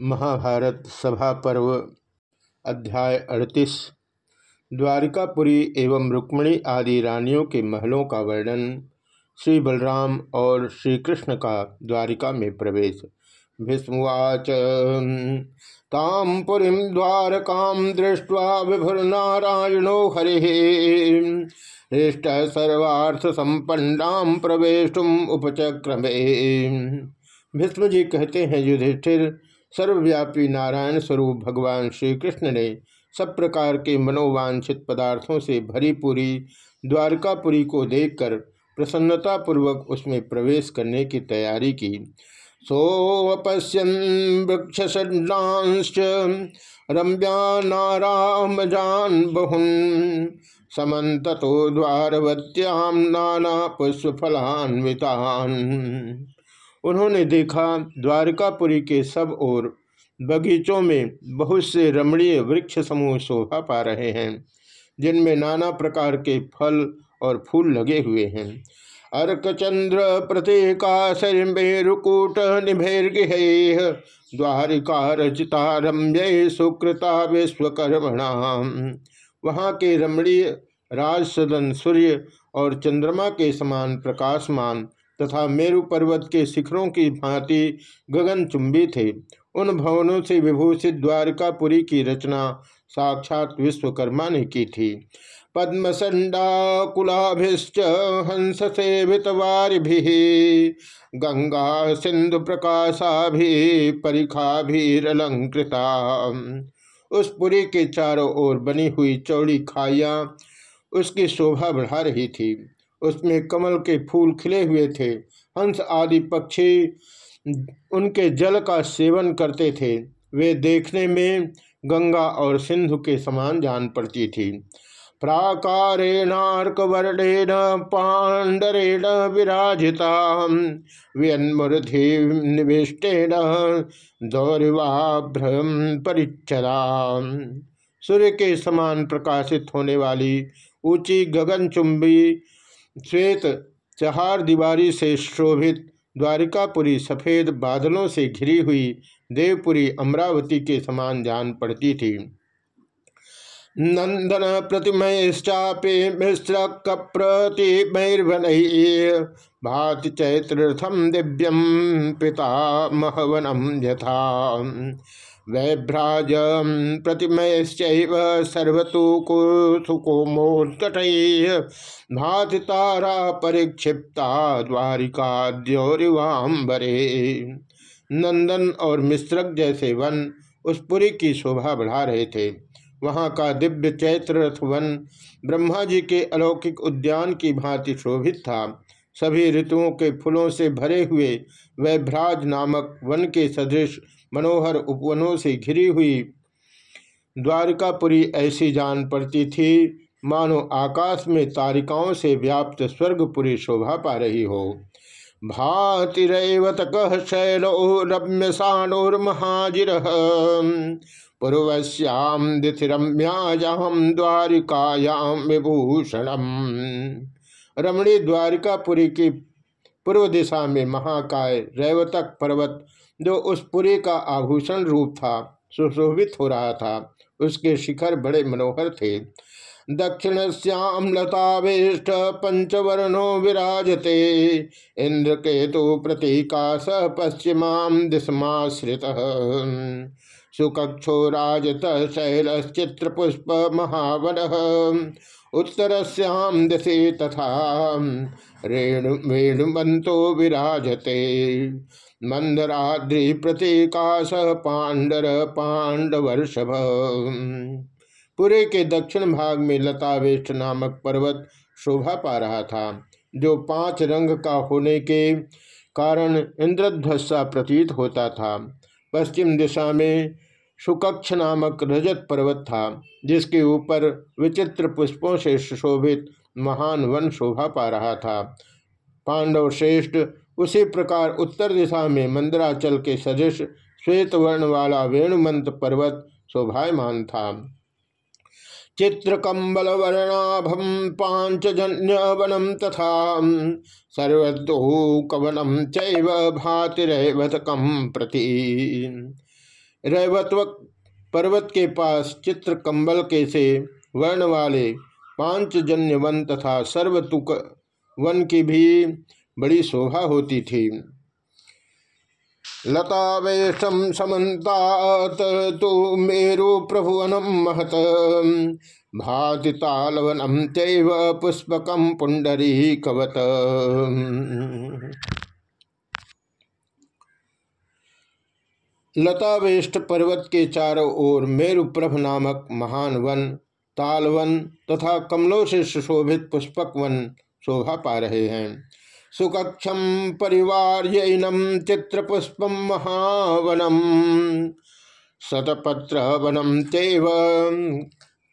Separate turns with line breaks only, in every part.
महाभारत सभा पर्व, अध्याय अड़तीस, द्वारिकापुरी एवं रुक्मणी आदि रानियों के महलों का वर्णन, श्री बलराम और श्री कृष्ण का द्वारिका में प्रवेश। भीष्मवाच ताम पुरी द्वारकाम दृष्ट्वा विभुर्नारायणो हरि। हृष्ट सर्वार्थ संपन्नाम प्रवेशुम उपचक्रमे। भीष्म जी कहते हैं, युधिष्ठिर सर्वव्यापी नारायण स्वरूप भगवान श्री कृष्ण ने सब प्रकार के मनोवांछित पदार्थों से भरी पूरी द्वारकापुरी को देखकर प्रसन्नतापूर्वक उसमें प्रवेश करने की तैयारी की। सोपश्यन वृक्ष रम्या नाराम जान बहुन समतो द्वारवत्याम नाना पुष्पफलान्वितान उन्होंने देखा द्वारकापुरी के सब ओर बगीचों में बहुत से रमणीय वृक्ष समूह शोभा पा रहे हैं, जिनमें नाना प्रकार के फल और फूल लगे हुए हैं। अर्कचंद्र प्रतीकाशरुकूट निभेर्गृह द्वारिका रचिता रम्य सुकृता विश्वकर्मणा। वहाँ के रमणीय राजसदन सूर्य और चंद्रमा के समान प्रकाशमान तथा मेरु पर्वत के शिखरों की भांति गगन चुंबी थे। उन भवनों से विभूषित द्वारकापुरी की रचना साक्षात विश्वकर्मा ने की थी। पद्मसंडाकुलाभिश्च हंस सेवित गंगा सिंधु प्रकाशा भी परिखा भी अलंकृता उस पुरी के चारों ओर बनी हुई चौड़ी खाइयाँ उसकी शोभा बढ़ा रही थी। उसमें कमल के फूल खिले हुए थे। हंस आदि पक्षी उनके जल का सेवन करते थे। वे देखने में गंगा और सिंधु के समान जान पड़ती थी। प्राकारेणार्कवर्णेन पांडरेण विराजिता व्यन्मूर्धि निविष्टेन दौरिवाभ्रम परिच्छदा सूर्य के समान प्रकाशित होने वाली ऊँची गगनचुंबी श्वेत चहार दीवारी से शोभित, द्वारिकापुरी सफ़ेद बादलों से घिरी हुई देवपुरी अमरावती के समान जान पड़ती थी। नंदन प्रतिमयश्चापे मिश्र कप्रतिमैर्वन भाति चैत्रथम दिव्यम पिता महवनम यथा। वैभ्राज प्रतिमयश्चैव सर्वतो भाति तारा परिक्षिप्ता द्वारिका द्योरिवाम्बरे नंदन और मिश्रक जैसे वन उस पुरी की शोभा बढ़ा रहे थे। वहाँ का दिव्य चैत्र रथ वन ब्रह्मा जी के अलौकिक उद्यान की भांति शोभित था। सभी ऋतुओं के फूलों से भरे हुए वैभ्राज नामक वन के सदृश मनोहर उपवनों से घिरी हुई द्वारिकापुरी ऐसी जान पड़ती थी, मानो आकाश में तारिकाओं से व्याप्त स्वर्गपुरी शोभा पा रही हो। भातिरवतक शैलो रम्य सानुर्महाजिर पूर्वश्याम दिथिरम्याजाम द्वारिकायाम विभूषणम। रमणी द्वारिकापुरी की पूर्व दिशा में महाकाय रैवतक पर्वत, जो उस पुरी का आभूषण रूप था, सुशोभित हो रहा था। उसके शिखर बड़े मनोहर थे। दक्षिण श्याम लतावेष्ट पंचवर्णो विराजते। इंद्र केतु प्रतीकाश पश्चिमा दिशमाश्रित। सुकक्षो राजत शैलश्चित्रपुष्प महावन। उत्तर श्याम दिशे तथा रेणु वेणुमंतो विराजते। मंदराद्रि प्रतीकाश पांडर पांडवर्षभ पुरे के दक्षिण भाग में लतावेष्ट नामक पर्वत शोभा पा रहा था, जो पाँच रंग का होने के कारण इंद्रध्वसा प्रतीत होता था। पश्चिम दिशा में सुकक्ष नामक रजत पर्वत था, जिसके ऊपर विचित्र पुष्पों से सुशोभित महान वन शोभा पा रहा था। पांडव श्रेष्ठ उसी प्रकार उत्तर दिशा में मंदराचल के सदृश श्वेत वर्ण वाला वेणुमंत पर्वत शोभायमान था। चित्रकम्बल वर्णाभम पांचजन्य वनम तथा सर्वदो कवनम चैव भातिरवतकम प्रति। रैवत्वक पर्वत के पास चित्र कंबल के से वर्ण वाले पांचजन्य वन तथा सर्वतुक वन की भी बड़ी शोभा होती थी। लतावेशम समन्तात तो मेरु प्रभुवनम महत। भाति तालवनम तैव पुष्पकम पुंडरी कवत लतावेष्ट पर्वत के चारों ओर मेरुप्रभ नामक महान वन, तालवन तथा कमलों से सुशोभित पुष्पक वन शोभा पा रहे हैं। सुकक्षम परिवार चित्रपुष्प महावनम शतपत्र वनम तेव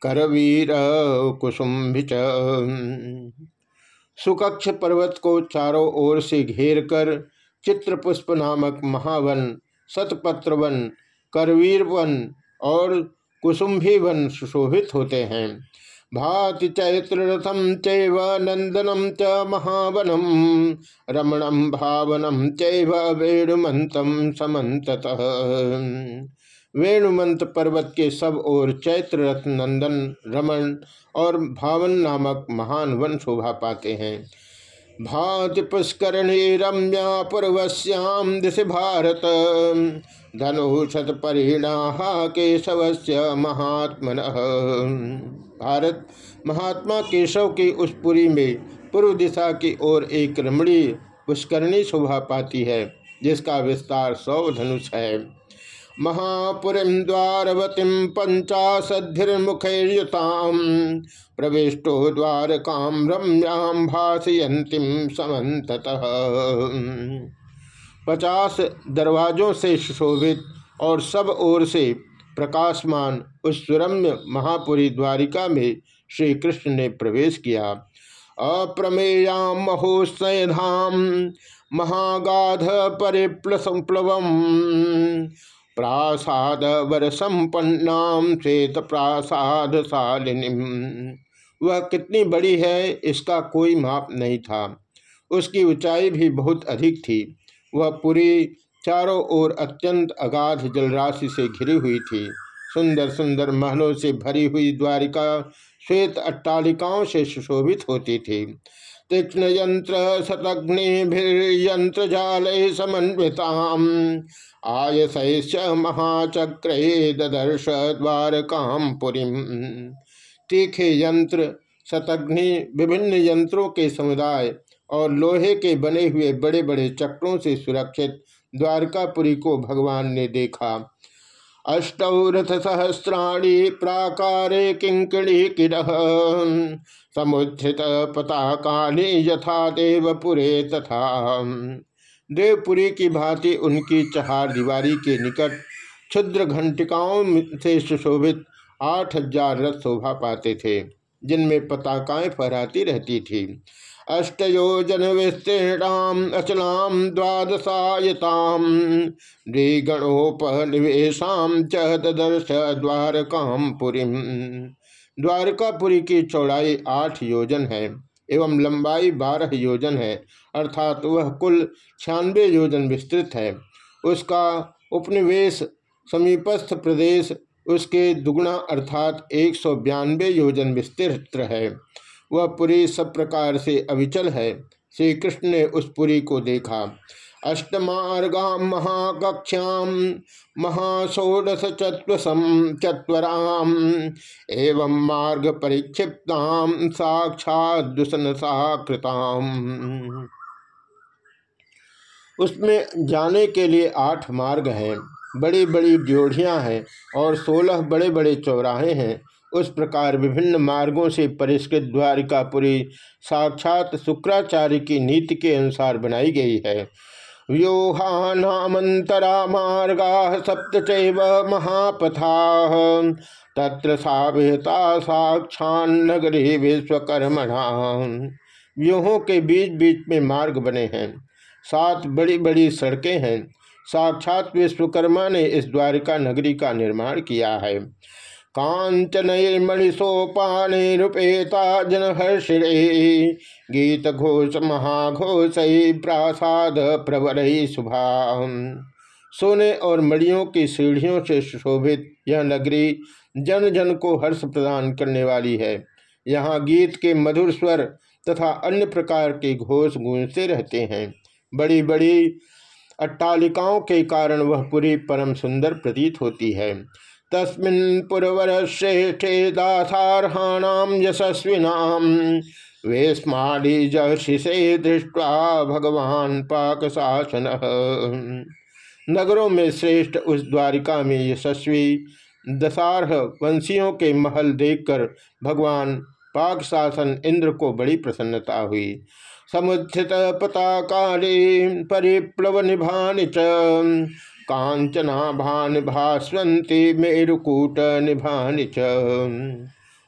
करवीर कुसुम सुकक्ष पर्वत को चारों ओर से घेर कर चित्रपुष्प नामक महावन शतपत्र वन करवीर वन और कुसुम्भी वन सुशोभित होते हैं। भाति चैत्र रथम चैव नंदनम च महावनम रमणम भावनम चैव वेणुमंतम समत वेणुमंत पर्वत के सब ओर चैत्र रथ, नंदन, रमण और भावन नामक महान वन शोभा पाते हैं। भाति पुष्करणी रम्या पूर्वश्याम दिश भारत। धनुषत परिणा केशव से महात्मन। भारत, महात्मा केशव की उस पुरी में पूर्व दिशा की ओर एक रमणी पुष्करणी शोभा पाती है, जिसका विस्तार सौ धनुष है। महापुरी द्वारवती पंचाशद्धिर्मुखैर्युताम प्रविष्टो द्वारकाम रम्याम भाषयंतीम समत पचास दरवाजों से सुशोभित और सब ओर से प्रकाशमान उस सुरम्य महापुरी द्वारिका में श्री कृष्ण ने प्रवेश किया। अप्रमेयाम महोत्सधाम महागाध परिप्लव प्रासाद वर श्वेत प्रासाद शालिनी वह कितनी बड़ी है, इसका कोई माप नहीं था। उसकी ऊंचाई भी बहुत अधिक थी। वह पूरी चारों ओर अत्यंत अगाध जलराशि से घिरी हुई थी। सुंदर सुंदर महलों से भरी हुई द्वारिका श्वेत अट्टालिकाओं से सुशोभित होती थी। तीक्ष्ण यंत्र शतग्निभिर्यंत्र जाल समन्विताम। आयस महाचक्र ददर्श द्वारकाम पुरी तीखे यंत्र शतग्नि, विभिन्न यंत्रों के समुदाय और लोहे के बने हुए बड़े बड़े चक्रों से सुरक्षित द्वारकापुरी को भगवान ने देखा। अष्टौरथ सहस्राणी प्राकारे किंकड़ी किरह समुत्थित पताकानी यथा देवपुरे तथा। देवपुरी की भांति उनकी चहार दीवारी के निकट क्षुद्र घंटिकाओं से सुशोभित आठ हज़ार रथ शोभा पाते थे, जिनमें पताकाएँ फहराती रहती थी। अष्टयोजन विस्तीर्णाम अचलाम द्वादशायताम द्विगणोपनिवेशाम च ददर्श पुरी द्वारकापुरी की चौड़ाई आठ योजन है एवं लंबाई बारह योजन है, अर्थात वह कुल छियानवे योजन विस्तृत है। उसका उपनिवेश समीपस्थ प्रदेश, उसके दुगुना अर्थात एक सौ बयानबे योजन विस्तृत है। वह पुरी सब प्रकार से अविचल है श्री कृष्ण ने उस पुरी को देखा। अष्टमार्गा महाकक्ष्याम महाषोडश चत्वसम चत्वराम एवं मार्ग परिक्षिप्ताम साक्षात दुसन साकृताम उसमें जाने के लिए आठ मार्ग हैं। बड़ी बड़ी ड्योढ़ियाँ हैं और सोलह बड़े बड़े चौराहे हैं। उस प्रकार विभिन्न मार्गों से परिष्कृत द्वारिकापुरी साक्षात शुक्राचार्य की नीति के अनुसार बनाई गई है। व्यूहानामंतरा मार्गा सप्त महापथा। तत्र साभिता साक्षान नगरी विश्वकर्मणा। व्यूहों के बीच बीच में मार्ग बने हैं। सात बड़ी बड़ी सड़कें हैं। साक्षात विश्वकर्मा ने इस द्वारिका नगरी का निर्माण किया है। कांचनैर्मणिसोपानेरुपेता जनहर्षिणे गीत घोष महाघोष प्रासाद प्रवर शुभा सोने और मड़ियों की सीढ़ियों से सुशोभित यह नगरी जन जन को हर्ष प्रदान करने वाली है। यहाँ गीत के मधुर स्वर तथा अन्य प्रकार के घोष गूंजते रहते हैं। बड़ी बड़ी अट्टालिकाओं के कारण वह पूरी परम सुंदर प्रतीत होती है। तस्मिन् पुरवर श्रेष्ठे दासारहाणाम यशस्विनाम वेस्माली जशिषे दृष्टवा भगवान पाक शासन नगरों में श्रेष्ठ उस द्वारिका में यशस्वी, दशारह वंशियों के महल देखकर भगवान पाक शासन इंद्र को बड़ी प्रसन्नता हुई। समुत्थित पताकाले परिप्लव निभानि च। कांचना भान भास्वंती मेरुकूट निभानि च।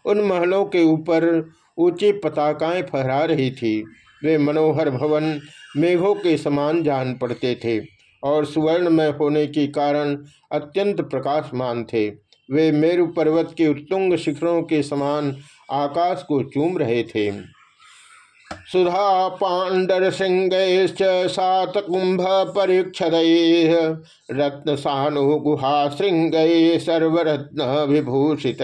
उन महलों के ऊपर ऊँची पताकाएँ फहरा रही थी। वे मनोहर भवन मेघों के समान जान पड़ते थे और सुवर्णमय होने के कारण अत्यंत प्रकाशमान थे। वे मेरु पर्वत के उत्तुंग शिखरों के समान आकाश को चूम रहे थे। सुधा पांडर सिंह सात कुंभ परीक्षद, रत्न सानु गुहा श्रृंग सर्वरत्न विभूषित।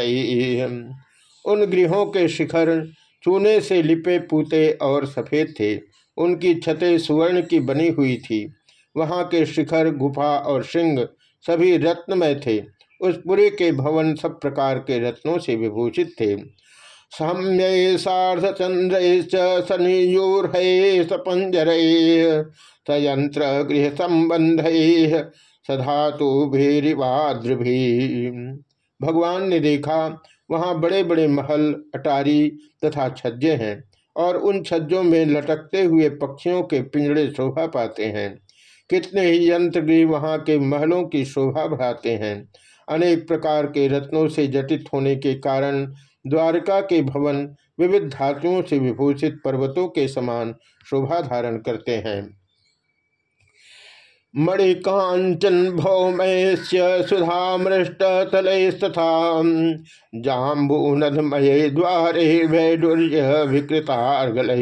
उन गृहों के शिखर चूने से लिपे पूते और सफ़ेद थे। उनकी छतें सुवर्ण की बनी हुई थी। वहाँ के शिखर, गुफा और श्रृंग सभी रत्नमय थे। उस पुरी के भवन सब प्रकार के रत्नों से विभूषित थे। साम्य सार्धचंद्र सनियूर्हे सपंजर सयंत्र गृह संबंध सधातु भीरिवाद्रभी भगवान ने देखा, वहाँ बड़े बड़े महल, अटारी तथा छज्जे हैं और उन छज्जों में लटकते हुए पक्षियों के पिंजड़े शोभा पाते हैं। कितने ही यंत्र गृह वहाँ के महलों की शोभा बढ़ाते हैं। अनेक प्रकार के रत्नों से जटित होने के कारण द्वारका के भवन विविध धातुओं से विभूषित पर्वतों के समान शोभा धारण करते हैं। मणिकांचन भौमयस्य सुधामृष्ट तलस्तथा जाम्बूनदमय द्वारे वैडुर्य विकृतार्गल।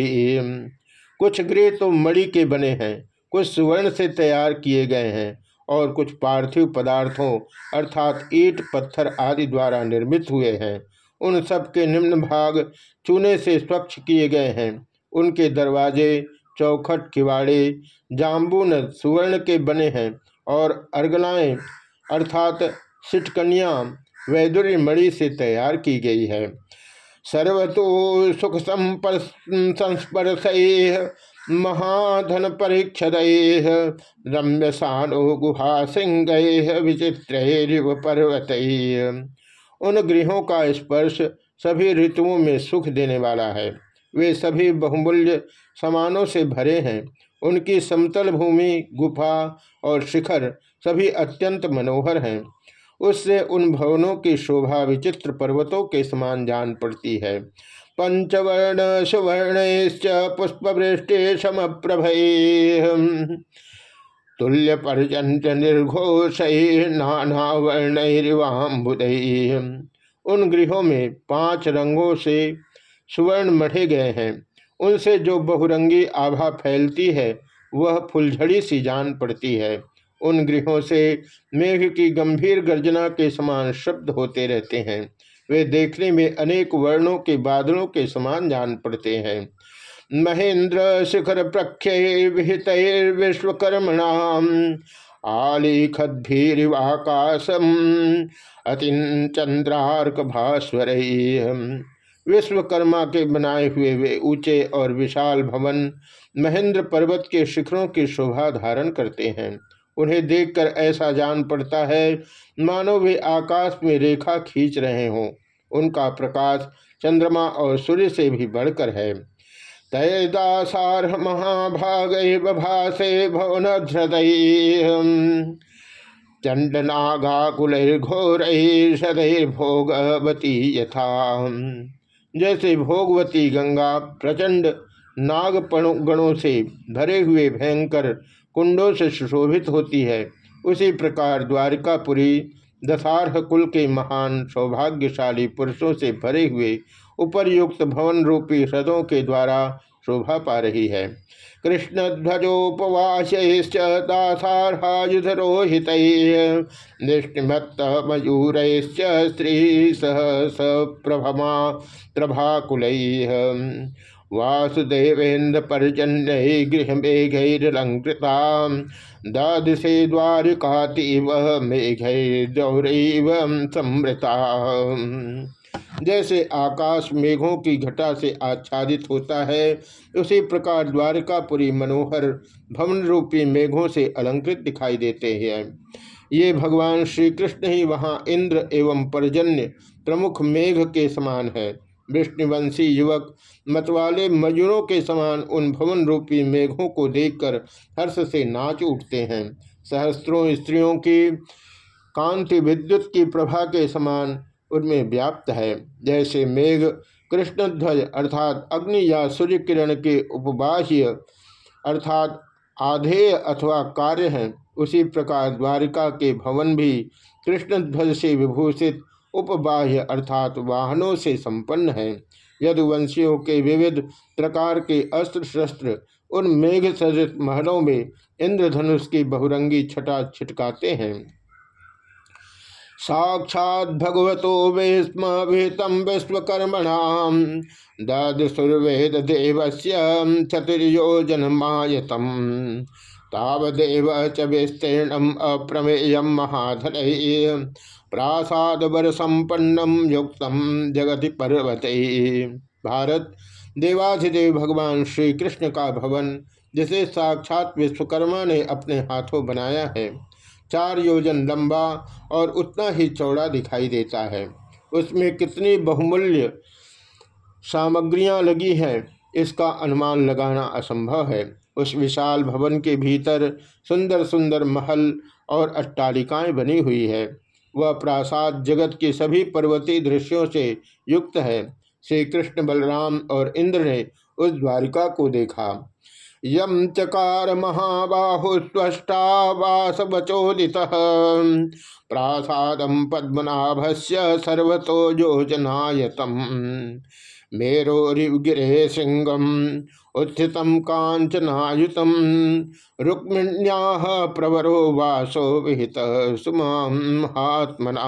कुछ गृह तो मणि के बने हैं, कुछ सुवर्ण से तैयार किए गए हैं और कुछ पार्थिव पदार्थों अर्थात ईट, पत्थर आदि द्वारा निर्मित हुए हैं। उन सब के निम्न भाग चूने से स्वच्छ किए गए हैं। उनके दरवाजे, चौखट, किवाड़े जाम्बून सुवर्ण के बने हैं और अर्गलाएँ अर्थात सिटकनिया, वैदुर्य मणि से तैयार की गई है। सर्वतो सुख संस्पर्श महाधन परीक्षद रम्य सानो गुहा सिंह विचित्र पर्वत। उन गृहों का स्पर्श सभी ऋतुओं में सुख देने वाला है। वे सभी बहुमूल्य समानों से भरे हैं। उनकी समतल भूमि, गुफा और शिखर सभी अत्यंत मनोहर हैं। उससे उन भवनों की शोभा विचित्र पर्वतों के समान जान पड़ती है। पंचवर्ण सुवर्ण पुष्पवृष्टि समप्रभ। तुल्य पर्यंत निर्घोष नाना वर्णवाम्बुद उन गृहों में पाँच रंगों से सुवर्ण मढ़े गए हैं। उनसे जो बहुरंगी आभा फैलती है, वह फुलझड़ी सी जान पड़ती है। उन गृहों से मेघ की गंभीर गर्जना के समान शब्द होते रहते हैं। वे देखने में अनेक वर्णों के बादलों के समान जान पड़ते हैं। महेंद्र शिखर प्रख्य विहित विश्वकर्मणाम आलिखद्भीरिवाकाशम अतिन चंद्रार्क भास्वर विश्वकर्मा के बनाए हुए वे ऊँचे और विशाल भवन महेंद्र पर्वत के शिखरों की शोभा धारण करते हैं। उन्हें देखकर ऐसा जान पड़ता है, मानो वे आकाश में रेखा खींच रहे हों। उनका प्रकाश चंद्रमा और सूर्य से भी बढ़कर है। तैदासारह महाभाग भाषे भवन चंडनागाकुल घोर सदैर भोगवती यथा। जैसे भोगवती गंगा प्रचंड नागगणों से भरे हुए भयंकर कुंडों से सुशोभित होती है, उसी प्रकार द्वारिकापुरी दशारह कुल के महान सौभाग्यशाली पुरुषों से भरे हुए उपरयुक्त भवन रूपी हृदों के द्वारा शोभा पा रही है। दासार्हायुधरोहित निष्ठिमत्त मयूरैश्च स्त्री सह सप्रभमा प्रभाकुल वासुदेवेन्द्र पर्जन्य गृह मेघैरलंकृता दादसे द्वारिकातीव मेघैर्दौरैव समृता जैसे आकाश मेघों की घटा से आच्छादित होता है, उसी प्रकार द्वारकापुरी मनोहर भवन रूपी मेघों से अलंकृत दिखाई देते हैं। ये भगवान श्री कृष्ण ही वहाँ इंद्र एवं परजन्य प्रमुख मेघ के समान है। विष्णुवंशी युवक मतवाले मयूरों के समान उन भवन रूपी मेघों को देखकर हर्ष से नाच उठते हैं। सहस्त्रों स्त्रियों की कांति विद्युत की प्रभा के समान उनमें व्याप्त है। जैसे मेघ, कृष्णध्वज अर्थात अग्नि या सूर्य किरण के उपबाह्य अर्थात आधेय अथवा कार्य हैं। उसी प्रकार द्वारिका के भवन भी कृष्णध्वज से विभूषित उपबाह्य अर्थात वाहनों से संपन्न है। यदुवंशियों के विविध प्रकार के अस्त्र शस्त्र उन मेघ सजित महलों में इंद्रधनुष की बहुरंगी छटा छिटकाते हैं। साक्षात भगवतो वेस्म विहितम विश्वकर्मणाम ददसुर्वेद देवस्य चतुर्योजन मायतम तावदेव च विस्तीर्णम अप्रमेय महाधन प्रासाद वर संपन्नम युक्तम जगति पर्वत। भारत, देवाधिदेव भगवान श्री कृष्ण का भवन, जिसे साक्षात विश्वकर्मा ने अपने हाथों बनाया है। चार योजन लंबा और उतना ही चौड़ा दिखाई देता है। उसमें कितनी बहुमूल्य सामग्रियाँ लगी हैं, इसका अनुमान लगाना असंभव है। उस विशाल भवन के भीतर सुंदर सुंदर महल और अट्टालिकाएँ बनी हुई है। वह प्रासाद जगत के सभी पर्वतीय दृश्यों से युक्त है। श्री कृष्ण बलराम और इंद्र ने उस द्वारिका को देखा। यम चकार महाबाहुस्वष्टा वासवचोदित प्रासादम पद्मनाभस्य सर्वतो योजनायतम। मेरोरिगिरे सिंगम उत्थित कांचनायुत रुक्मिण्या प्रवरो वासो विहित सुमहात्मना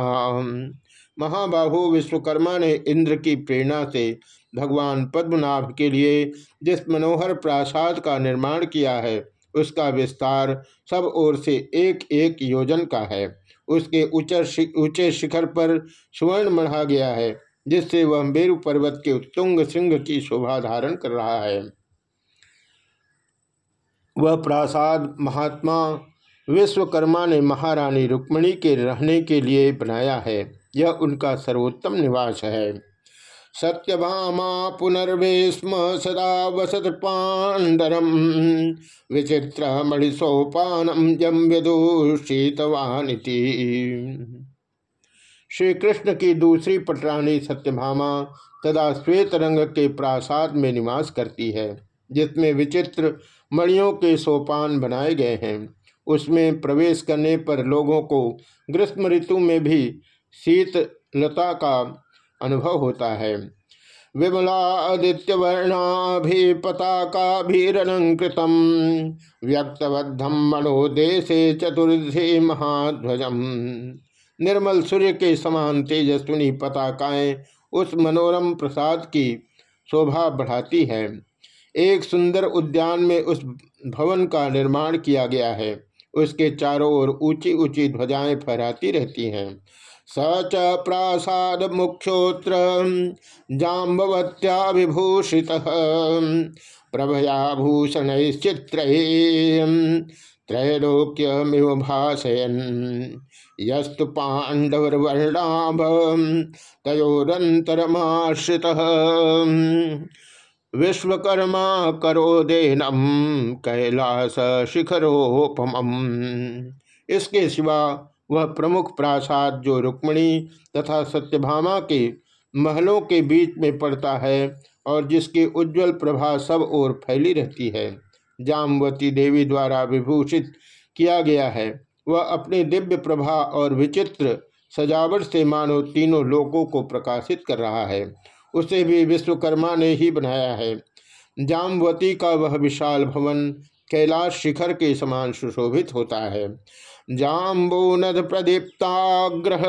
महाबाहु विश्वकर्मा ने इंद्र की प्रेरणा से भगवान पद्मनाभ के लिए जिस मनोहर प्रासाद का निर्माण किया है, उसका विस्तार सब ओर से एक एक योजन का है। उसके ऊँचे शिखर पर सुवर्ण मढ़ा गया है, जिससे वह मेरु पर्वत के उत्तुंग सिंह की शोभा धारण कर रहा है। वह प्रासाद महात्मा विश्वकर्मा ने महारानी रुक्मणी के रहने के लिए बनाया है। यह उनका सर्वोत्तम निवास है। सत्यभामा पुनर्वेस्म सदा वसत पांडरम विचित्र मणिसोपानम जम विदुषितवानिति श्री कृष्ण की दूसरी पटरानी सत्यभामा तदा श्वेत रंग के प्रासाद में निवास करती है, जिसमें विचित्र मणियों के सोपान बनाए गए हैं। उसमें प्रवेश करने पर लोगों को ग्रीष्म ऋतु में भी शीत लता का अनुभव होता है। विमला आदित्य वर्णाभि पताकाभिरलंकृतम व्यक्तबद्धम मनोदेशे चतुर्थे महाध्वजम। निर्मल सूर्य के समान तेजस्विनी पताकाएँ उस मनोरम प्रसाद की शोभा बढ़ाती है। एक सुंदर उद्यान में उस भवन का निर्माण किया गया है। उसके चारों ओर ऊँची ऊँची ध्वजाएँ फहराती रहती हैं। स च प्रासाद मुख्योत्र जाम्बवत्या विभूषित प्रभया भूषणश्चित्र त्रैलोक्यमिव भाषयन। यस्तु पांडवर्वर्णाभ तयोरंतरमाश्रित विश्वकर्मा करोदेनम कैलास शिखरोपम इसके सिवा वह प्रमुख प्रासाद जो रुक्मणी तथा सत्यभामा के महलों के बीच में पड़ता है और जिसकी उज्जवल प्रभा सब ओर फैली रहती है, जामवती देवी द्वारा विभूषित किया गया है। वह अपनी दिव्य प्रभा और विचित्र सजावट से मानो तीनों लोकों को प्रकाशित कर रहा है। उसे भी विश्वकर्मा ने ही बनाया है। जामवती का वह विशाल भवन कैलाश शिखर के समान सुशोभित होता है। जाम्बूनद प्रदीप्ताग्रह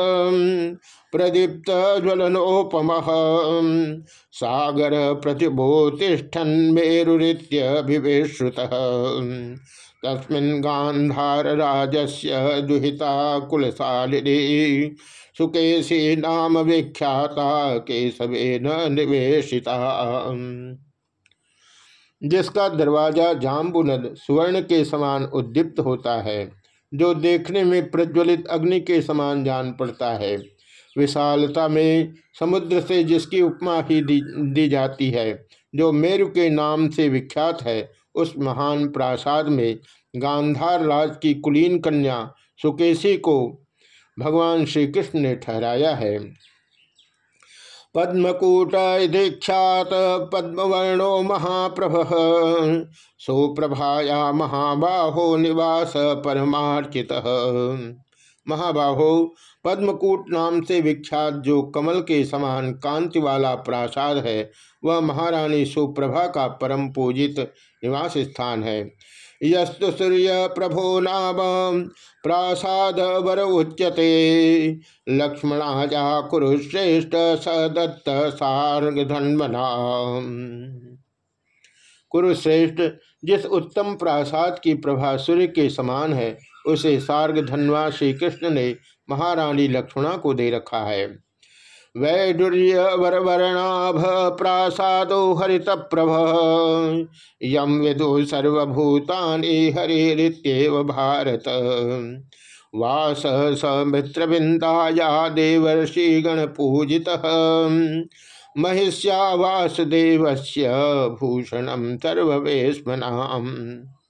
प्रदीप्त ज्वलनोपम सागर प्रतिभूतिष्ठन मेरुरीत्यभिवेश्रुत तस्मिन् गांधार राजस्य दुहिता कुलशालिनी सुकेशी नाम विख्याता केशवेन निवेशिता। जिसका दरवाज़ा जाम्बुनद सुवर्ण के समान उद्दीप्त होता है जो देखने में प्रज्वलित अग्नि के समान जान पड़ता है। विशालता में समुद्र से जिसकी उपमा ही दी, दी जाती है जो मेरु के नाम से विख्यात है उस महान प्रासाद में गांधार राज की कुलीन कन्या सुकेशी को भगवान श्री कृष्ण ने ठहराया है। पद्मकूट दीक्षात पद्मवर्णो महाप्रभ। सुप्रभाया महाबाहो निवास परमार्चित। महाबाहो, पद्मकूट नाम से विख्यात जो कमल के समान कांति वाला प्रासाद है, वह महारानी सुप्रभा का परम पूजित निवास स्थान है। यस्तु सूर्य प्रभो नाम, प्रासाद वर उच्यते। लक्ष्मणा कुरुश्रेष्ठ सदत्त सार्ग धन्मना कुरुश्रेष्ठ, जिस उत्तम प्रासाद की प्रभा सूर्य के समान है, उसे सार्ग धनवा श्री कृष्ण ने महारानी लक्ष्मणा को दे रखा है। वैडुर्य प्रासादो हरित प्रभ यम विदु सर्वभूतानि हरित्येव भारत। वास समित्र बिंदाया देवर्षि पूजित महिष्या वासुदेव से भूषणम सर्वेश्मनाम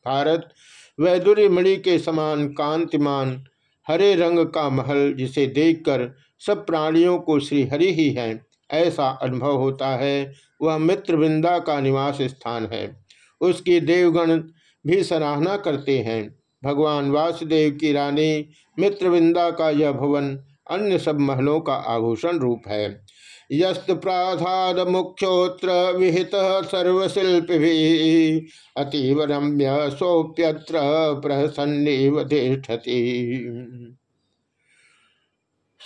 भारत वैदुर्य मणि के समान कांतिमान, हरे रंग का महल जिसे देखकर सब प्राणियों को श्री हरि ही है, ऐसा अनुभव होता है। वह मित्रवृंदा का निवास स्थान है। उसकी देवगण भी सराहना करते हैं। भगवान वासुदेव की रानी मित्रविंदा का यह भवन अन्य सब महलों का आभूषण रूप है। यस्त प्राधाद मुख्योत्र विहित सर्वशिल्पि अतीव रम्य सोप्यत्र प्रसन्नीव तिष्ठति।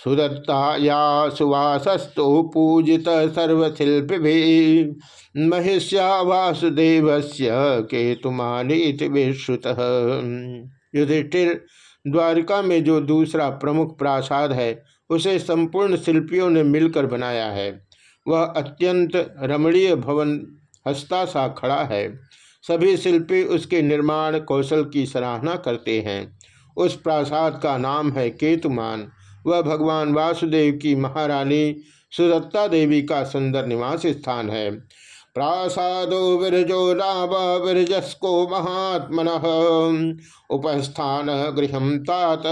सुदत्ताया सुवासस्तु पूजित सर्वशिल्पि महिष्या वासुदेव से केतुमानीत विश्रुत। युधिष्ठिर द्वारिका में जो दूसरा प्रमुख प्रासाद है, उसे संपूर्ण शिल्पियों ने मिलकर बनाया है। वह अत्यंत रमणीय भवन हस्ता सा खड़ा है। सभी शिल्पी उसके निर्माण कौशल की सराहना करते हैं। उस प्रासाद का नाम है केतुमान। वह भगवान वासुदेव की महारानी सुदत्ता देवी का सुंदर निवास स्थान है। प्रासादो विरजो नाम विरजस्को महात्मन। उपस्थान गृह तात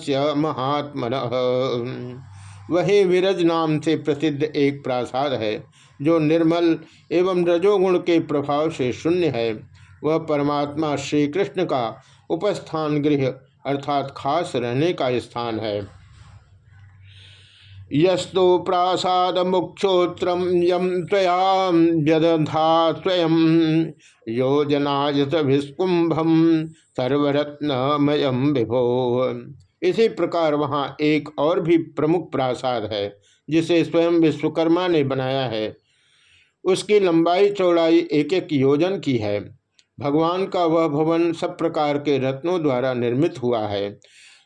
से महात्मन। वही विरज नाम से प्रसिद्ध एक प्रासाद है, जो निर्मल एवं रजोगुण के प्रभाव से शून्य है। वह परमात्मा श्री कृष्ण का उपस्थान गृह अर्थात खास रहने का स्थान है। यस्तु प्रासाद मुक्षोत्र यम व्यदधा स्वयं योजनायत विस्कुंभम सर्वरत्नमयम विभो। इसी प्रकार वहाँ एक और भी प्रमुख प्रासाद है, जिसे स्वयं विश्वकर्मा ने बनाया है। उसकी लंबाई, चौड़ाई एक एक योजन की है। भगवान का वह भवन सब प्रकार के रत्नों द्वारा निर्मित हुआ है।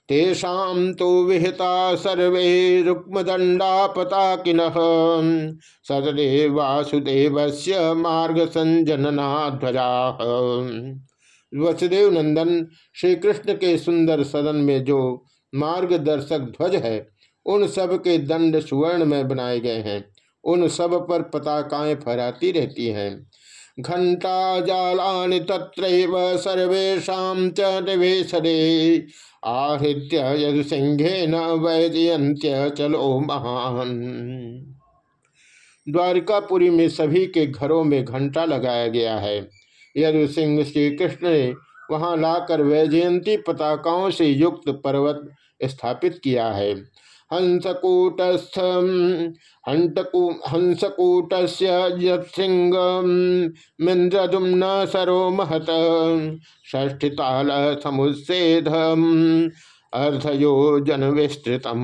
तेषाम तो विहिता सर्वे रुक्मदंडा पताकिन सदरे से मार्ग संजनना ध्वजा वसुदेव नंदन श्री कृष्ण के सुंदर सदन में जो मार्गदर्शक ध्वज है, उन सब के दंड सुवर्ण में बनाए गए हैं। उन सब पर पताकाएँ फहराती रहती हैं। घंटा जालानि तत्रैव सर्वेशा च निवेशने आहृत्य सिंह न वैजयंत्य चलो महान द्वारिकापुरी में सभी के घरों में घंटा लगाया गया है। यदु सिंह श्री कृष्ण ने वहाँ लाकर वैजयंती पताकाओं से युक्त पर्वत स्थापित किया है। हंसकूटस्थ हंसकूट मिंद्रदुम्न सरो महत। षष्ठिताल समुसेध अर्धयोजन विस्तृतम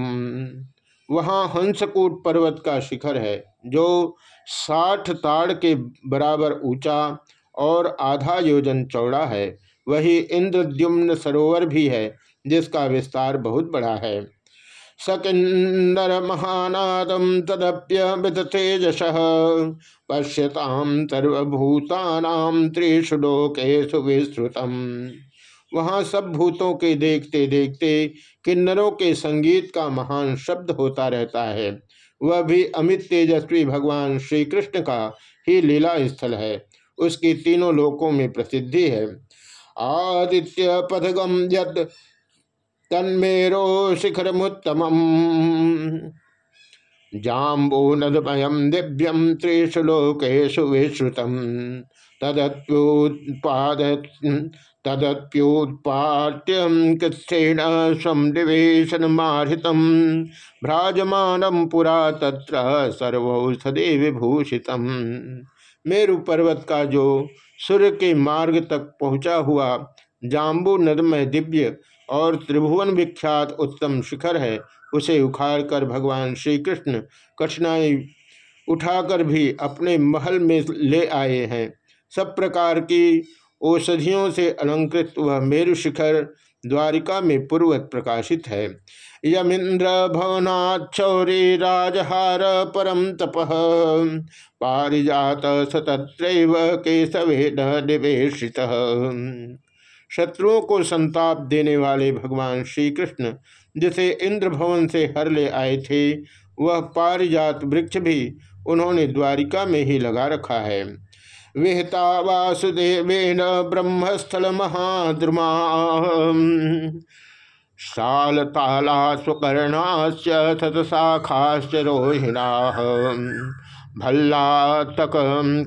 वहाँ हंसकूट पर्वत का शिखर है, जो साठ ताड़ के बराबर ऊँचा और आधा योजन चौड़ा है। वही इंद्रद्युम्न सरोवर भी है, जिसका विस्तार बहुत बड़ा है। सकिन्नर महानादम तदप्य तेजस पश्यताम विस्तृतम। वहाँ सब भूतों के देखते देखते किन्नरों के संगीत का महान शब्द होता रहता है। वह भी अमित तेजस्वी भगवान श्री कृष्ण का ही लीला स्थल है। उसकी तीनों लोकों में प्रसिद्धि है। आदित्य पथगम यद तन्मेरो शिखरमुत्तम जाम्बूनदमयम दिव्यम त्रिषु लोकेशु विश्रुतम। तदत्युत्पाद तदप्योत्पाट्यम कृत्सेण संनिवेशन मारित भ्राजमान पुरा तत्र सर्वौषधि विभूषित मेरु पर्वत का जो सूर्य के मार्ग तक पहुँचा हुआ जाम्बू नदमय दिव्य और त्रिभुवन विख्यात उत्तम शिखर है, उसे उखाड़ कर भगवान श्री कृष्ण कठिनाई उठाकर भी अपने महल में ले आए हैं। सब प्रकार की औषधियों से अलंकृत वह मेरु शिखर द्वारिका में पूर्वत प्रकाशित है। यमिंद्र भवनाक्षौरी राजहार परम तप, पारिजात सतत्रैव केशवे निवेशित। शत्रुओं को संताप देने वाले भगवान श्री कृष्ण जिसे इंद्र भवन से हर ले आए थे, वह पारिजात वृक्ष भी उन्होंने द्वारिका में ही लगा रखा है। विहता वासुदेवेन ब्रह्मस्थल महाद्रुमा शालताला शतशाखाश्च रोहिणा भल्लातक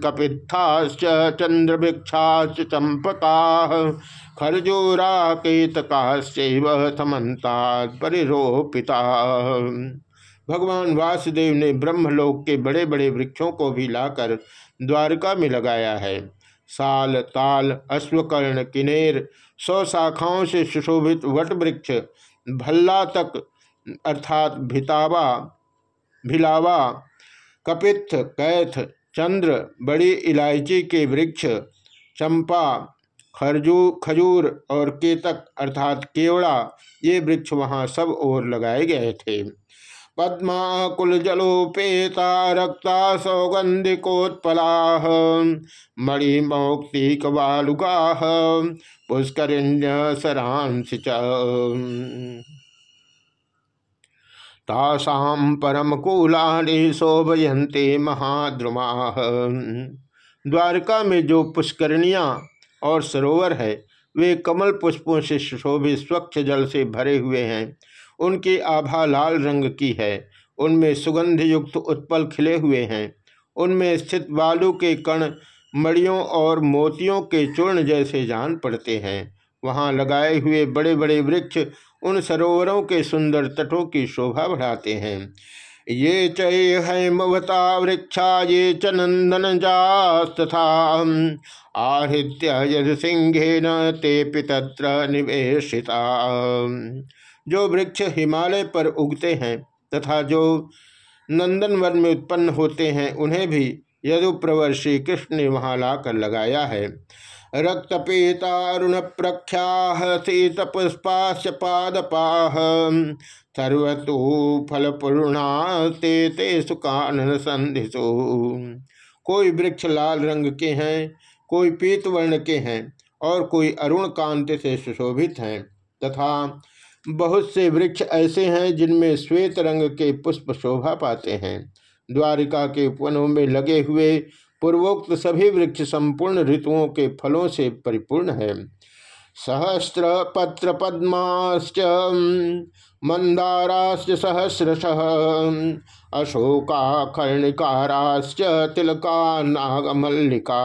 कपित्थाश्च चंद्रभिक्षाश्च चंपका खरजोरा केतकाश्चैव समन्तात् परिरोपिता। भगवान वासुदेव ने ब्रह्मलोक के बड़े बड़े वृक्षों को भी लाकर द्वारका में लगाया है। साल, ताल, अश्वकर्ण, किनेर, सौ शाखाओं से सुशोभित वट वृक्ष भल्ला तक अर्थात भितावा, भिलावा, कपित्थ, कैथ, चंद्र, बड़ी इलायची के वृक्ष, चंपा खरजू, खजूर और केतक अर्थात केवड़ा, ये वृक्ष वहाँ सब ओर लगाए गए थे। पद्माकुल जलोपेता रक्ता सौगंधिकोत्पला मणिमौक्तिकवालुगा पुष्करिण्य सरांसि तासाम परमकूलानि शोभयंते महाद्रुमा द्वारका में जो पुष्करणियाँ और सरोवर है। वे कमल पुष्पों से सुशोभित स्वच्छ जल से भरे हुए हैं। उनकी आभा लाल रंग की है। उनमें सुगंध युक्त उत्पल खिले हुए हैं। उनमें स्थित बालू के कण मड़ियों और मोतियों के चूर्ण जैसे जान पड़ते हैं। वहाँ लगाए हुए बड़े बड़े वृक्ष उन सरोवरों के सुंदर तटों की शोभा बढ़ाते हैं। ये चैमवता वृक्षा, ये च नंदन जास्तथा। आहृत्य यद सिंहेन ते पितत्र निवेशिता। जो वृक्ष हिमालय पर उगते हैं तथा जो नंदन वन में उत्पन्न होते हैं, उन्हें भी यदुप्रवर श्री कृष्ण ने वहाँ लाकर लगाया है। रक्तपीतारुण प्रख्या शीत पुष्पाश पादपाह सर्वतु फलपूर्णा ते ते सुकानन संधिसु कोई वृक्ष लाल रंग के हैं कोई पीत वर्ण के हैं और कोई अरुण कांति से सुशोभित हैं तथा बहुत से वृक्ष ऐसे हैं जिनमें श्वेत रंग के पुष्प शोभा पाते हैं द्वारिका के वनों में लगे हुए पूर्वोक्त सभी वृक्ष संपूर्ण ऋतुओं के फलों से परिपूर्ण है सहस्र पत्र पद्माश्च मंदाराश्च सहस्रश अशोका कर्णिकाराश्च तिलका नागमल्लिका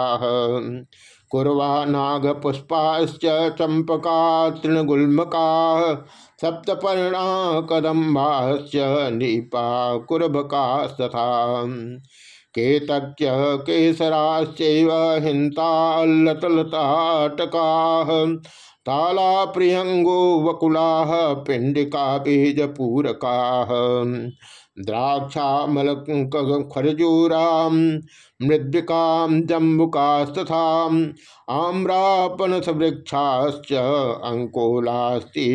कुर्वा नाग पुष्पाश्च चंपका तृणगुल्मका सप्तपर्णा कदम्बाश्च नीपा कुर्भकास्तथा केतक्य केसराश्चैव हिंताल्लतलताटकाः ताला प्रियंगो वकुलाः पिंडिका बीजपूरकाः द्राक्षामलखरजूरा मृद्विका जम्बुकास्तथा आम्रापनस वृक्षाश्च अंकोलास्तिलतीन्दुका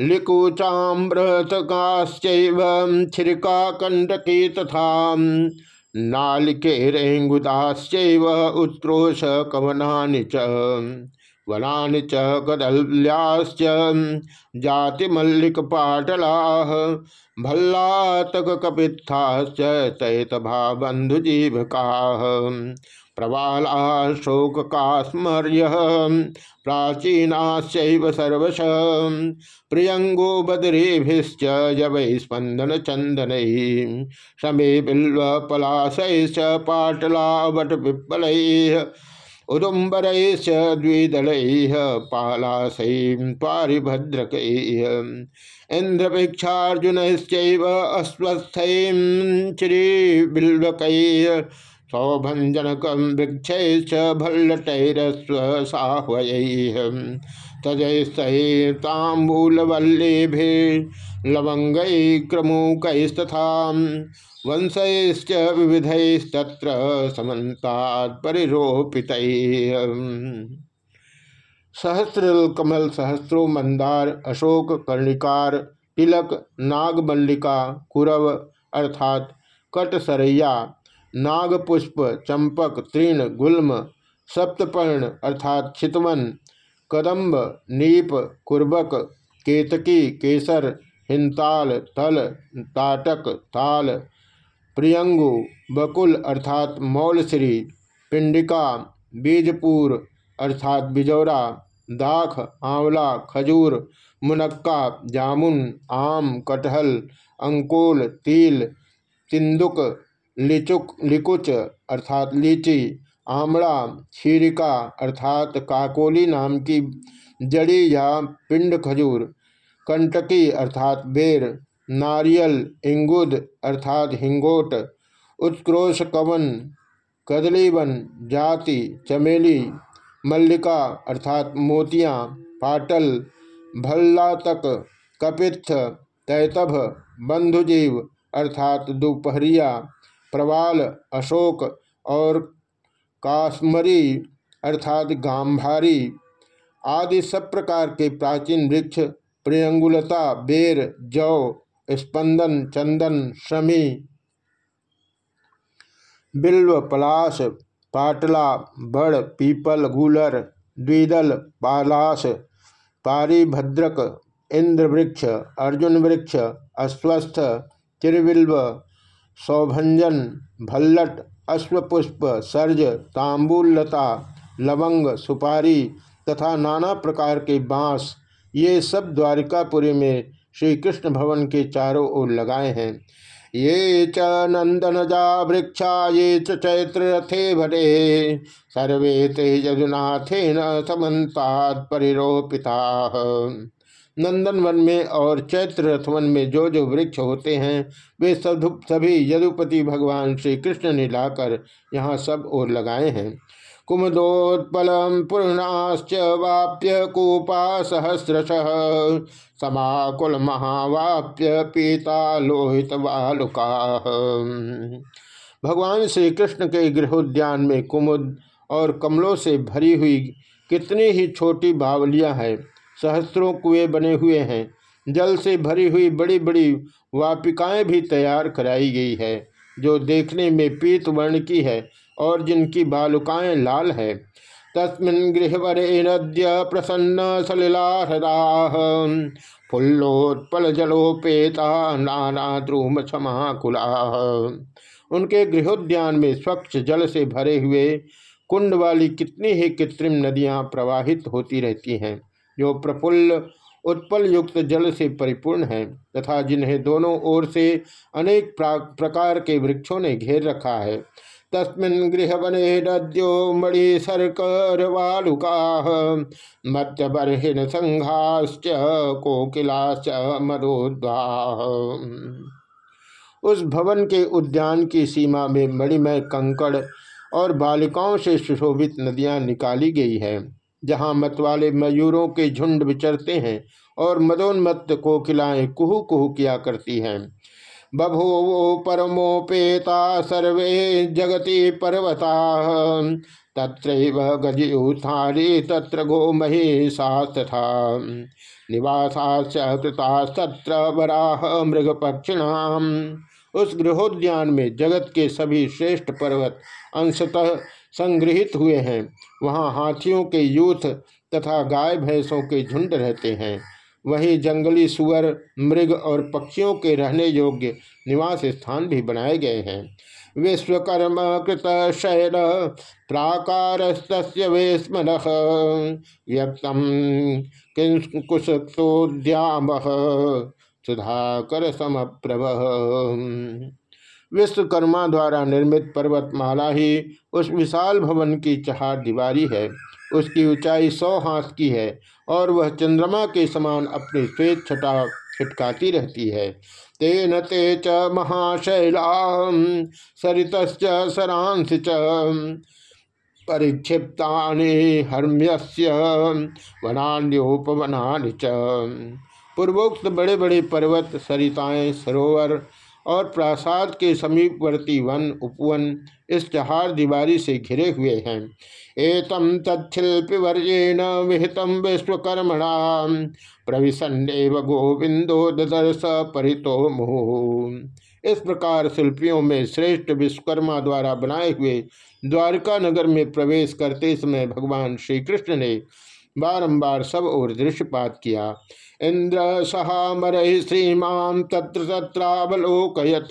लिकुचाम्रतकाश्चैव छिरिका कंडकी तथा नालिकेरेङ्गुदाश्चैव उत्क्रोश कवनानि च वनानि च कदल्याश्च जातिमल्लिकपाटलाः भल्लातककपित्थाश्च तैतभाबन्धुजीवकाः प्रबाला शोककास्मर्यः प्राचीनाश्चैव सर्वश। प्रियङ्गो बदरीभिश्च यवै स्पन्दनचन्दनैः, शमे बिल्वपलाशैश्च पाटलावटपिप्पलैः उदुम्बरैश्च द्विदलैः, पालाशैः पारिभद्रकैः। इन्द्रभिक्षार्जुनश्चैव अस्वस्थैः चिरीबिल्वकैः सौभञ्जनकं वृक्षैश्च भल्लटैरस्वसाह्वयैः तजैस्तैताम्बूलवल्लीभिर्लवङ्गैः क्रमुकैस्तथा वंशैश्च विविधैस्तत्र समन्तात् परिरोपितैः। सहस्र कमल सहस्रो मंदार अशोक कर्णिकार तिलक नागमल्लिका कुरव अर्थात कटसरैया नागपुष्प, चंपक, तृण, गुल्म, सप्तपर्ण अर्थात छितवन, कदम्ब, नीप, कुर्बक, केतकी, केसर, हिंताल, तल, ताटक, ताल, प्रियंगु, बकुल अर्थात मौलश्री, पिंडिका, बीजपुर अर्थात बिजौरा, दाख, आंवला, खजूर, मुनक्का, जामुन, आम, कटहल, अंकोल, तिल, तिंदुक लिचुक, लिकुच अर्थात लीची, आमड़ा क्षीरिका अर्थात काकोली नाम की जड़ी या पिंड खजूर, कंटकी अर्थात बेर, नारियल, इंगुद अर्थात हिंगोट, उत्क्रोश कवन, कदलीवन, जाति, चमेली, मल्लिका अर्थात मोतियाँ, पाटल, भल्लातक, कपित्थ, तैतभ, बंधुजीव अर्थात दोपहरिया प्रवाल, अशोक और काश्मरी अर्थात गांधारी आदि सब प्रकार के प्राचीन वृक्ष, प्रियंगुलता, बेर, जौ, स्पंदन, चंदन, शमी, बिल्व, पलाश, पाटला, बड़, पीपल, गूलर, द्विदल, पालाश, पारिभद्रक इंद्र वृक्ष अर्जुन वृक्ष, अस्वस्थ तिरबिल्व सौभंजन, भल्लट, अश्वपुष्प, सर्ज तांबूलता लवंग, सुपारी तथा नाना प्रकार के बाँस, ये सब द्वारिकापुरी में श्री कृष्ण भवन के चारों ओर लगाए हैं। ये च नंदनजा वृक्षा, ये चैत्र रथे भरे सर्वे ते यजुनाथेन समन्तात् परिरोपिता। नंदन वन में और चैत्र रथवन में जो जो वृक्ष होते हैं, वे सब, सभी यदुपति भगवान श्री कृष्ण ने लाकर यहाँ सब ओर लगाए हैं। कुमदोत्पल पूर्णाश्च वाप्य कूपा सहस्रश, समाकुल महावाप्य पीता लोहित बालुका। भगवान श्री कृष्ण के गृहोद्यान में कुमुद और कमलों से भरी हुई कितनी ही छोटी बावलियाँ हैं सहस्त्रों कुएँ बने हुए हैं। जल से भरी हुई बड़ी बड़ी वापिकाएँ भी तैयार कराई गई है, जो देखने में पीत वर्ण की है और जिनकी बालुकाएँ लाल है। तस्मिन गृहवरे नद्य प्रसन्न सलिला हृदा फुल्लोत्पल जलोपेता नाना द्रुम क्षमाकुला उनके गृहोद्यान में स्वच्छ जल से भरे हुए कुंड वाली कितनी ही कृत्रिम नदियाँ प्रवाहित होती रहती हैं। जो प्रफुल्ल उत्पल युक्त जल से परिपूर्ण है, तथा जिन्हें दोनों ओर से अनेक प्रकार के वृक्षों ने घेर रखा है। तस्मिन् गृहवने नद्यो मणि सर्करवालुका मत्यबर्हिण संघाश्च कोकिलाश्च मरोद्वा उस भवन के उद्यान की सीमा में मणिमय कंकड़ और बालिकाओं से सुशोभित नदियाँ निकाली गई है। जहाँ मतवाले मयूरों के झुंड विचरते हैं और मदोन्मत्त कोकिलाएँ कुहू कुहू किया करती हैं। बभूवो परमोपेता सर्वे जगति पर्वता, तत्रैव गजयूथारी तत्र गो महेशा तथा निवासाश्च कृतास्तत्र वराह मृग पक्षिणाम उस गृहोद्यान में जगत के सभी श्रेष्ठ पर्वत अंशतः संग्रहित हुए हैं। वहाँ हाथियों के यूथ तथा गाय भैंसों के झुंड रहते हैं। वहीं जंगली सुअर, मृग और पक्षियों के रहने योग्य निवास स्थान भी बनाए गए हैं। विश्वकर्म कृत शैल प्राकार किंकुशोद्याम सुधाकर विश्वकर्मा द्वारा निर्मित पर्वतमाला ही उस विशाल भवन की चहार दीवारी है। उसकी ऊंचाई सौ हाथ की है और वह चंद्रमा के समान अपनी श्वेत छटा छिटकाती रहती है। तेन ते च महाशैला सरित सरांश च परिक्षिप्ता हर्म्यस्य वनान्योपवना च। पूर्वोक्त बड़े बड़े पर्वत सरिताएँ सरोवर और प्रासाद के समीपवर्ती वन उपवन इस चहार दीवारी से घिरे हुए हैं। एतम तत्शिल्पिवर्येण विहितम विश्वकर्मणा। प्रविशन्नेव गोविंदो ददर्श परितो मुह। इस प्रकार शिल्पियों में श्रेष्ठ विश्वकर्मा द्वारा बनाए हुए द्वारका नगर में प्रवेश करते समय भगवान श्री कृष्ण ने बारंबार सब और दृश्यपात किया। इंद्र सहामर श्रीमान तत्र तत्रावलोकयत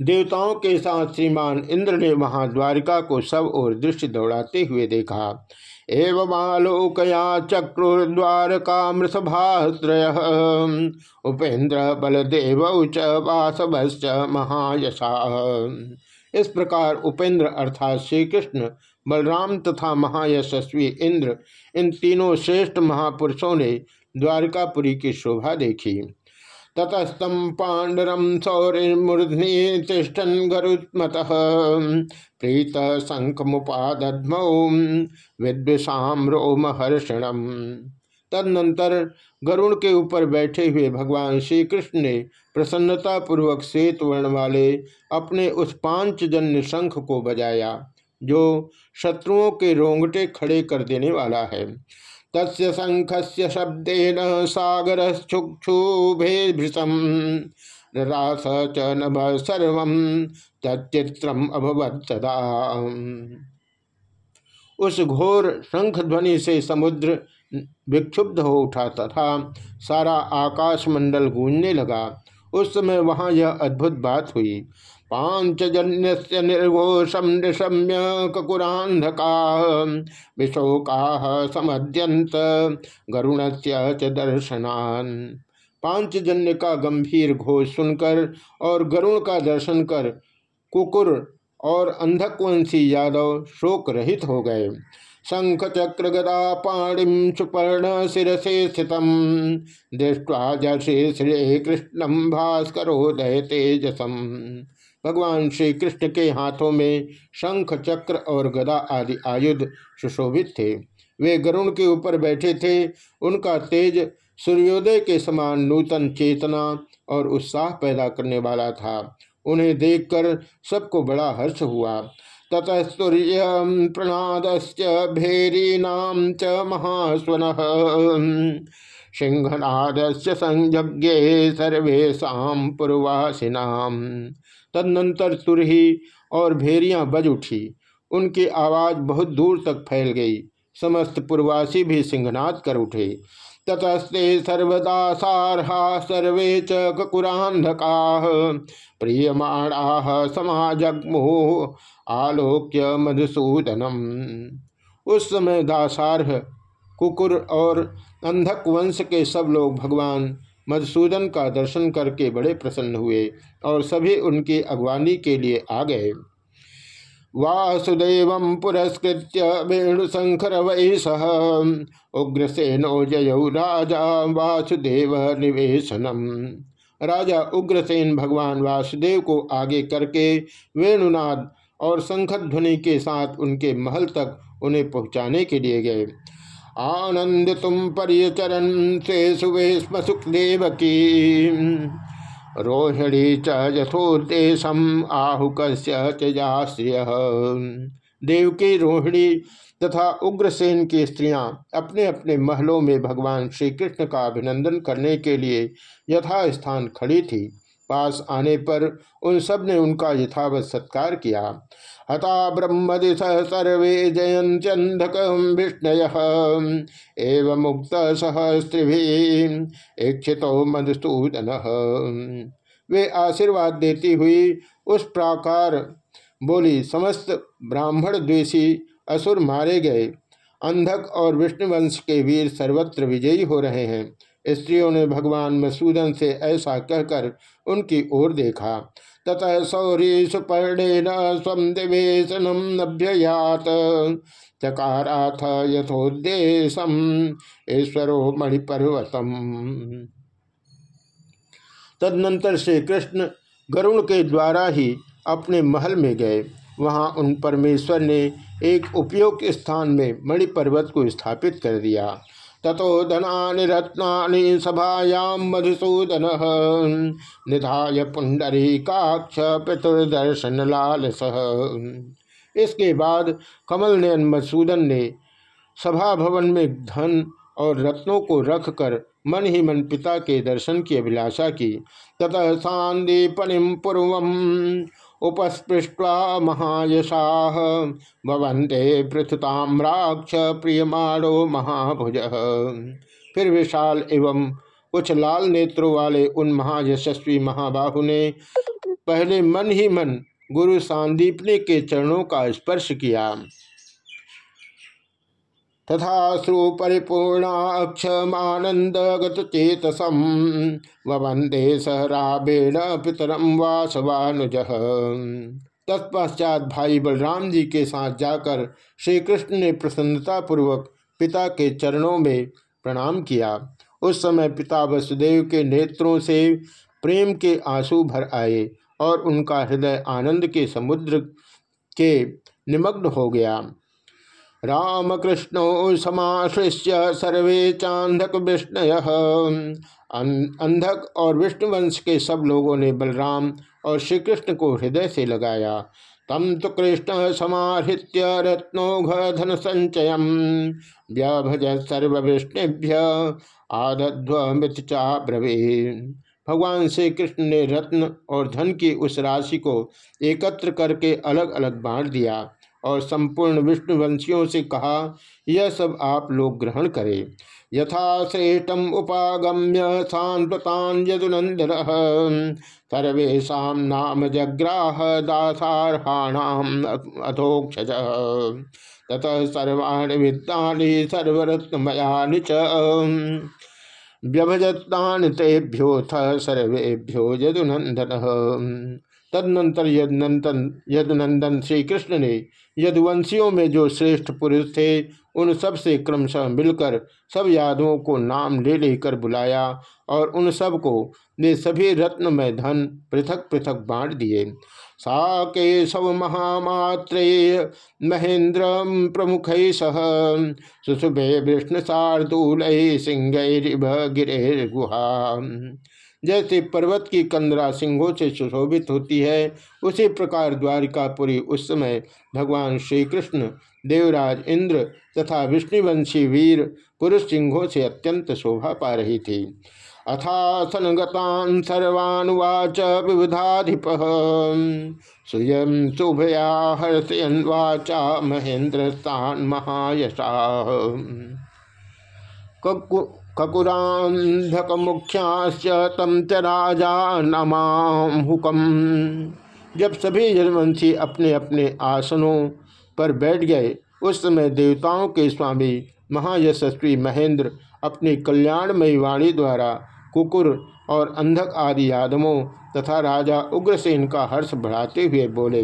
देवताओं के साथ श्रीमान इंद्र ने वहाँ द्वारिका को सब और दृष्टि दौड़ाते हुए देखा। एवं आलोकया चक्रुर्द्वारका मृषभाश्रय उपेन्द्र, बलदेव च वासवश्च, महायशा। इस प्रकार उपेंद्र अर्थात श्री कृष्ण बलराम तथा महायशस्वी इंद्र, इन तीनों श्रेष्ठ महापुरुषों ने द्वारकापुरी की शोभा देखी। ततस्तम पांडरम सौरिमूर्धनि तिष्ठन गरुत्मत। प्रीत शंख मुपादमौ विद्विषाम रोमहर्षणम। तदनंतर गरुण के ऊपर बैठे हुए भगवान श्री कृष्ण ने प्रसन्नता पूर्वक श्वेत वर्ण वाले अपने उस पाँच पांचजन्य शंख को बजाया। जो शत्रुओं के रोंगटे खड़े कर देने वाला है। तस्य शंखस्य शब्देन सागर क्षुक्षुभेभृतम रास च नभ सर्व तच्चित्रम अभवत सदा। उस घोर शंख ध्वनि से समुद्र विक्षुब्ध हो उठा तथा सारा आकाश मंडल गूंजने लगा। उस समय वहाँ यह अद्भुत बात हुई। पांचजन्य निर्घोषम निशम्य ककुरांधका विशोका समद्यंत गरुण से दर्शनान। पांचजन्य का गंभीर घोष सुनकर और गरुण का दर्शन कर कुकुर और अंधकवंशी यादव शोक रहित हो गए। शंख चक्र गदा पाणिम सुपर्ण शिसे स्थित दृष्टवा जशे श्री कृष्ण कृष्णम भास्करोदय तेजसम। भगवान श्री कृष्ण के हाथों में शंख, चक्र और गदा आदि आयुध सुशोभित थे। वे गरुण के ऊपर बैठे थे। उनका तेज सूर्योदय के समान नूतन चेतना और उत्साह पैदा करने वाला था। उन्हें देखकर सबको बड़ा हर्ष हुआ। ततस्तूर्य प्रणाद भेरीनाम च महास्वन। सिंहनाद से संयज्ञ सर्वेशा पूर्वासीनाम तदनंतर तुरही और भेरियाँ बज उठी। उनकी आवाज़ बहुत दूर तक फैल गई। समस्त पूर्वासी भी सिंहनाद कर उठे। ततस्ते सर्वदा सारहा सर्वे च ककुरांधका प्रियमाणा समाजग्मु आलोक्य मधुसूदनम। उस समय दासारह कुकुर और अंधक वंश के सब लोग भगवान मधुसूदन का दर्शन करके बड़े प्रसन्न हुए और सभी उनकी अगवानी के लिए आ गए। वासुदेव पुरस्कृत वेणुशंकर वै सह। उग्रसेनो जयौ राजा वासुदेव निवेशनम। राजा उग्रसेन भगवान वासुदेव को आगे करके वेणुनाद और शंखध्वनि ध्वनि के साथ उनके महल तक उन्हें पहुँचाने के लिए गए। आनंद तुम परिचरण से सुबह सुखदेव की रोहिणी च यथोदेशम आहुक देवकी, रोहिणी तथा उग्रसेन की स्त्रियाँ अपने अपने महलों में भगवान श्री कृष्ण का अभिनंदन करने के लिए यथास्थान खड़ी थी। पास आने पर उन सबने उनका यथावत सत्कार किया। हता ब्रह्म दिश सर्वे जयंत्यंधक विष्णय। एवं मुक्त सहस्त्रिभी इच्छितो मधुसूदन। वे आशीर्वाद देती हुई उस प्रकार बोली, समस्त ब्राह्मण द्वेषी असुर मारे गए। अंधक और विष्णुवंश के वीर सर्वत्र विजयी हो रहे हैं। स्त्रियों ने भगवान मसूदन से ऐसा कहकर उनकी ओर देखा। ततः सौरी सुपर्णेन स्वम दिवेशनम नभ्ययात। चकाराथ यथोदेशम ईश्वरो मणिपर्वतम। तदनंतर श्री कृष्ण गरुण के द्वारा ही अपने महल में गए। वहाँ उन परमेश्वर ने एक उपयोग स्थान में मणिपर्वत को स्थापित कर दिया। ततो धना रत्ना सभायां मधुसूदन। निधाय पुंडरी काक्ष पितुर्दर्शन लाल सह इसके बाद कमल नयन मधुसूदन ने सभा भवन में धन और रत्नों को रखकर मन ही मन पिता के दर्शन की अभिलाषा की। ततः सांदीपनिम पूर्व उपस्पृष्टा महायशा। भवंते पृथुताम्राक्ष प्रियमाणो महाभुज। फिर विशाल एवं कुछ लाल नेत्रों वाले उन महायशस्वी महाबाहु ने पहले मन ही मन गुरु सांदीपनी के चरणों का स्पर्श किया। तथाश्रु परिपूर्णाक्षमानंद चेतसम वंदे सहराबेण पितरम वासवानुज। तत्पश्चात भाई बलराम जी के साथ जाकर श्री कृष्ण ने प्रसन्नता पूर्वक पिता के चरणों में प्रणाम किया। उस समय पिता वसुदेव के नेत्रों से प्रेम के आँसू भर आए और उनका हृदय आनंद के समुद्र के निमग्न हो गया। रामकृष्ण समाश्रिष्य सर्वे चांधक विष्णय। अंधक और विष्णुवंश के सब लोगों ने बलराम और श्री कृष्ण को हृदय से लगाया। तम तो कृष्ण समाहृत्य रत्नोघ धन संचय व्यभज सर्वविष्णुभ्य आदध्वमित चा ब्रवे भगवान श्री कृष्ण ने रत्न और धन की उस राशि को एकत्र करके अलग अलग बांट दिया। और संपूर्ण विष्णुवंशियों से कहा, यह सब आप लोग ग्रहण करें। यथा उपागम्य सांत्वतान यदुनंदन सर्वेशा नाम जग्राह दासारहाणाम अधोक्षज ततः सर्वाणी वित्तानि सर्वरत्नमयानि च। व्यभजत्तान तेभ्योथ सर्वेभ्यो यदुनंदन तदनंतर यदनंदन यदुनंदन श्री कृष्ण ने यदुवंशियों में जो श्रेष्ठ पुरुष थे, उन सबसे क्रमशः मिलकर सब यादवों को नाम ले लेकर बुलाया और उन सबको वे सभी रत्न में धन पृथक पृथक बांट दिए। सा केशव महामात्रे महेंद्र प्रमुख सह सुशुभे विष्णु शार्दूल सिंह गिरे गुहा जैसे पर्वत की कंदरा सिंहों से सुशोभित होती है, उसी प्रकार द्वारिकापुरी उस समय भगवान श्री कृष्ण देवराज इंद्र तथा विष्णुवंशी वीर पुरुष सिंहों से अत्यंत शोभा पा रही थी। अथासन सर्वानुवाच विविधाधिप। स्वयं शुभया हर्षयन वाचा महेंद्र स्थान महायशा ककुरांधक मुख्याश्च तम च राजा नमाम हुकम। जब सभी जनवंशी अपने अपने आसनों पर बैठ गए, उस समय देवताओं के स्वामी महायशस्वी महेंद्र अपनी कल्याणमयी वाणी द्वारा कुकुर और अंधक आदि यादवों तथा राजा उग्रसेन का हर्ष बढ़ाते हुए बोले